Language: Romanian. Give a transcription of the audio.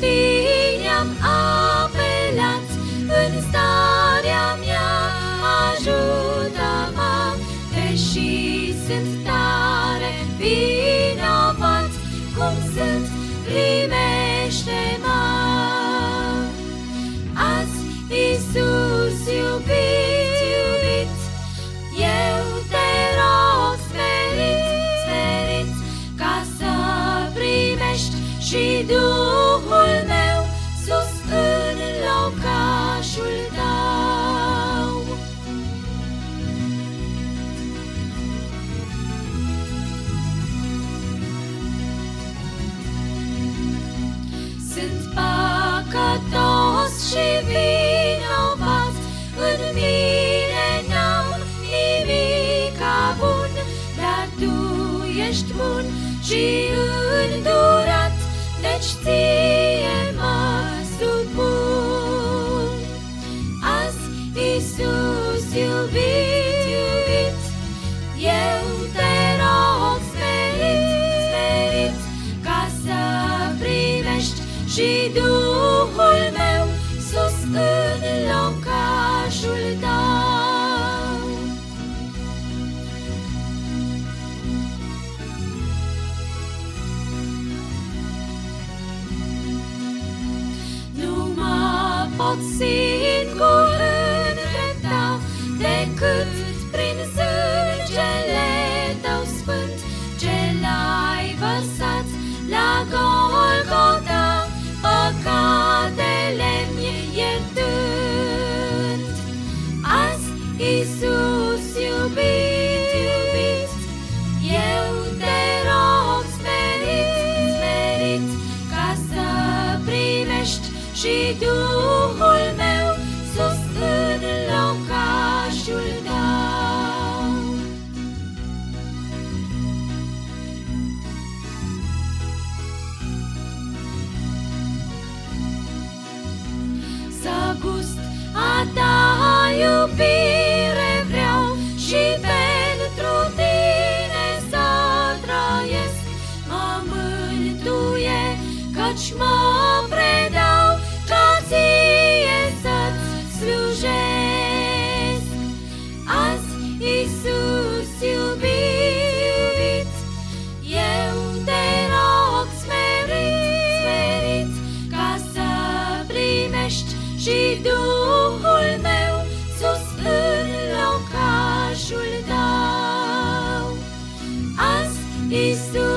tine am apelat în starea mea, ajută-mă, deși ești bun și îndurat, deci Ție pot singur îndrepta decât prin sângele tău sfânt ce l-ai vărsat la Golgota, păcatele mi iertând. Azi, Iisus iubit, iubit, eu te rog smerit, smerit, ca să primești și Duhul căci mă predau ca ție să-ți slujesc. Azi, Iisus iubit, eu te rog smerit, smerit, ca să primești și Duhul meu sus în locașul tău. Azi, Iisus